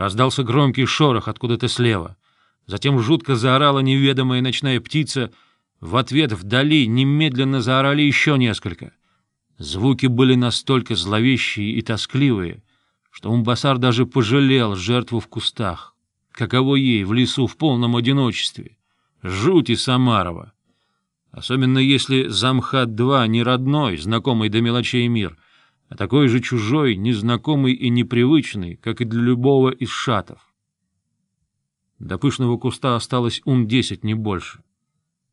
Раздался громкий шорох откуда-то слева. Затем жутко заорала неведомая ночная птица. В ответ вдали немедленно заорали еще несколько. Звуки были настолько зловещие и тоскливые, что Умбасар даже пожалел жертву в кустах. Каково ей в лесу в полном одиночестве? Жуть и Самарова! Особенно если Замхат-2 не родной, знакомый до мелочей мир — а такой же чужой, незнакомый и непривычный, как и для любого из шатов. До пышного куста осталось ум десять, не больше.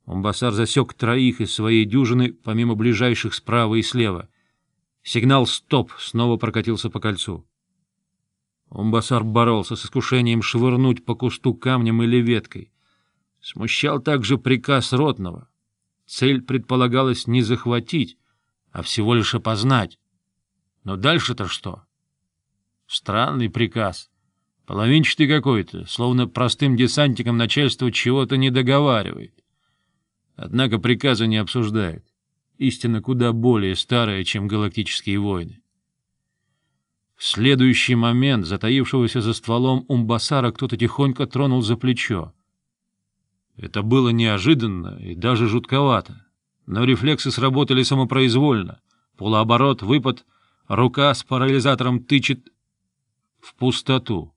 Умбасар засек троих из своей дюжины, помимо ближайших справа и слева. Сигнал «Стоп» снова прокатился по кольцу. Умбасар боролся с искушением швырнуть по кусту камнем или веткой. Смущал также приказ ротного. Цель предполагалась не захватить, а всего лишь опознать. Но дальше-то что? Странный приказ. Половинчатый какой-то, словно простым десантиком начальство чего-то не договаривает. Однако приказы не обсуждают. Истина куда более старая, чем галактические войны. В следующий момент затаившегося за стволом Умбасара кто-то тихонько тронул за плечо. Это было неожиданно и даже жутковато, но рефлексы сработали самопроизвольно. Полуоборот, выпад — Рука с парализатором тычет в пустоту.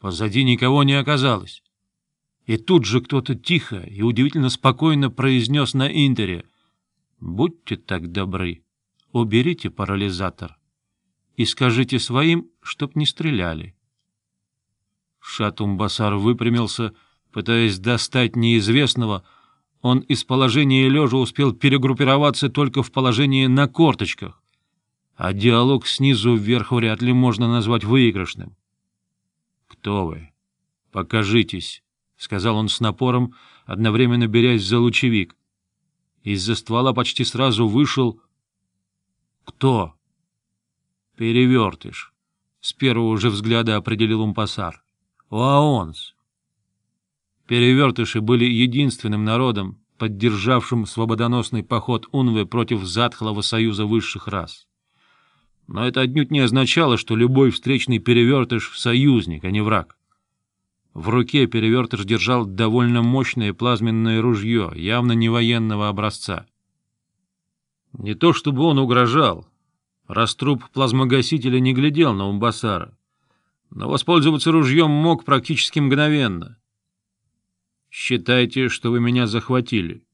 Позади никого не оказалось. И тут же кто-то тихо и удивительно спокойно произнес на индере: «Будьте так добры, уберите парализатор и скажите своим, чтоб не стреляли». Шатумбасар выпрямился, пытаясь достать неизвестного. Он из положения лежа успел перегруппироваться только в положении на корточках а диалог снизу вверх вряд ли можно назвать выигрышным. — Кто вы? — Покажитесь, — сказал он с напором, одновременно берясь за лучевик. Из-за ствола почти сразу вышел... — Кто? — Перевертыш, — с первого же взгляда определил Умпасар. — Лаонс. Перевертыши были единственным народом, поддержавшим свободоносный поход Унвы против затхлого союза высших рас. Но это отнюдь не означало, что любой встречный перевертыш — союзник, а не враг. В руке перевертыш держал довольно мощное плазменное ружье, явно не военного образца. Не то чтобы он угрожал. Раструб плазмогасителя не глядел на Умбасара. Но воспользоваться ружьем мог практически мгновенно. «Считайте, что вы меня захватили.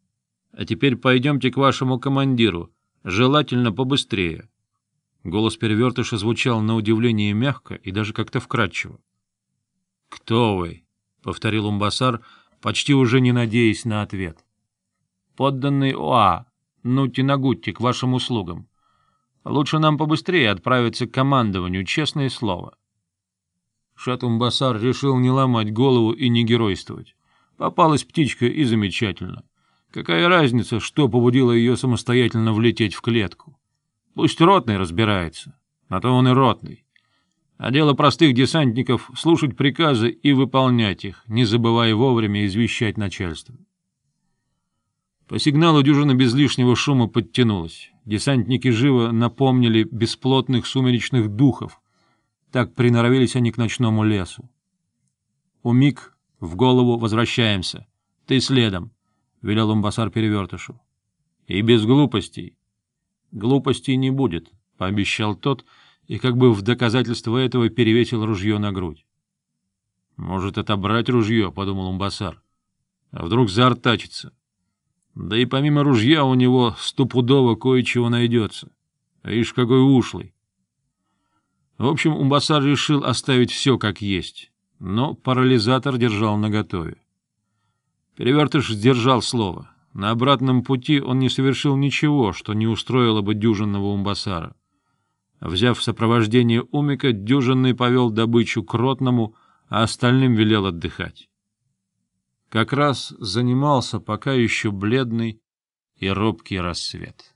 А теперь пойдемте к вашему командиру, желательно побыстрее». Голос перевертыша звучал на удивление мягко и даже как-то вкрадчиво. — Кто вы? — повторил Умбасар, почти уже не надеясь на ответ. — Подданный Оа, Нутинагутти, к вашим услугам. Лучше нам побыстрее отправиться к командованию, честное слово. Шат умбасар решил не ломать голову и не геройствовать. Попалась птичка и замечательно. Какая разница, что побудило ее самостоятельно влететь в клетку? Пусть ротный разбирается, на то он и ротный. А дело простых десантников — слушать приказы и выполнять их, не забывая вовремя извещать начальство. По сигналу дюжина без лишнего шума подтянулась. Десантники живо напомнили бесплотных сумеречных духов. Так приноровились они к ночному лесу. Умик в голову возвращаемся. Ты следом, — велел Умбасар перевертышу. — И без глупостей. «Глупостей не будет», — пообещал тот, и как бы в доказательство этого перевесил ружье на грудь. «Может, отобрать ружье», — подумал Умбасар. «А вдруг заортачится? Да и помимо ружья у него стопудово кое-чего найдется. Ишь, какой ушлый!» В общем, Умбасар решил оставить все как есть, но парализатор держал наготове. Перевертыш сдержал слово — на обратном пути он не совершил ничего, что не устроило бы дюжинного умбасара. Взяв в сопровождение Умика, дюжинный повел добычу к ротному, а остальным велел отдыхать. Как раз занимался пока еще бледный и робкий рассвет.